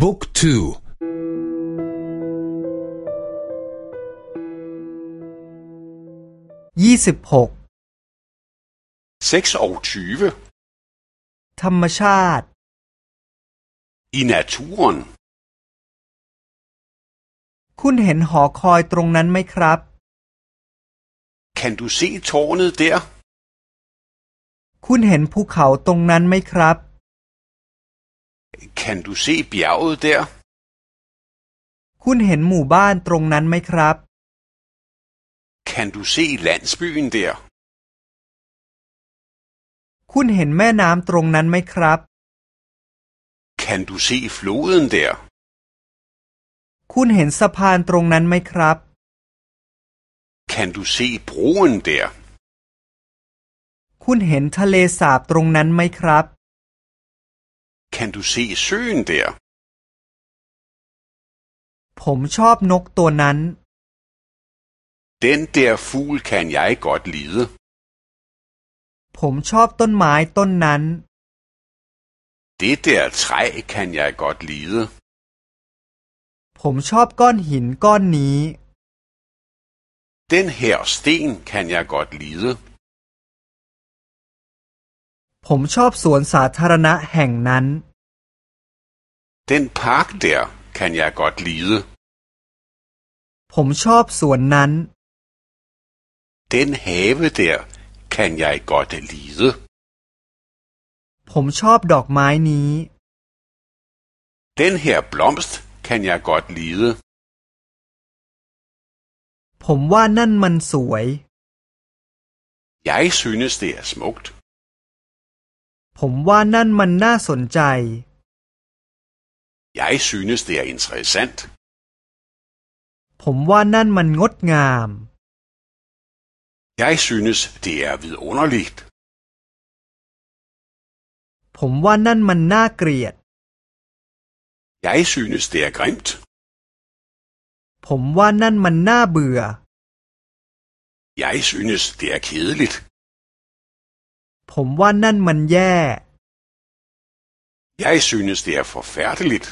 บุ๊กทูยี่สิบหกธรรมชาติ i naturen คุณเห็นหอคอยตรงนั้นไหมครับ Kan du se tårnet der? คุณเห็นภูเขาตรงนั้นไหมครับ Kan du se bjerget der? คุณเห็นหมู่บ้านตรงนั้นไหมครับ Kan du se landsbyen der? คุณเห็นแม่น้ำตรงนั้นไหมครับ Kan du se floden der? คุณเห็นสะพานตรงนั้นไหมครับ Kan du se broen der? คุณเห็นทะเลสาบตรงนั้นไหมครับ Kan du se søen der? ผมชอบนกตัวนั้น Den der fugl kan jeg godt lide. ผมชอบต้นไม้ต้นนั้น Det der træ kan jeg godt lide. ผมชอบก้อนหินก้อนนี้ Den her sten kan jeg godt lide. ผมชอบสวนสาธารณะแห่งนั้น Den park der kan jeg godt lide. ผมชอบสวนนั้น Den have der kan jeg godt lide. ผมชอบดอกไม้นี้ Den her blomst kan jeg godt lide. ผมว่านั่นมันสวย Jeg synes det er smukt. ผมว่านั่นมันน่าสนใจ Jeg synes det er interessant. ผมว่านั่นมันงดงาม Jeg synes det er vidunderligt. ผมว่านั่นมันน่าเกลียด Jeg synes det er grimt. ผมว่านั่นมันน่าเบื่อ Jeg synes det er kedeligt. ผมว่านั่นมันแย่ Jeg synes det er forfærdeligt.